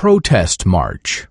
Protest march.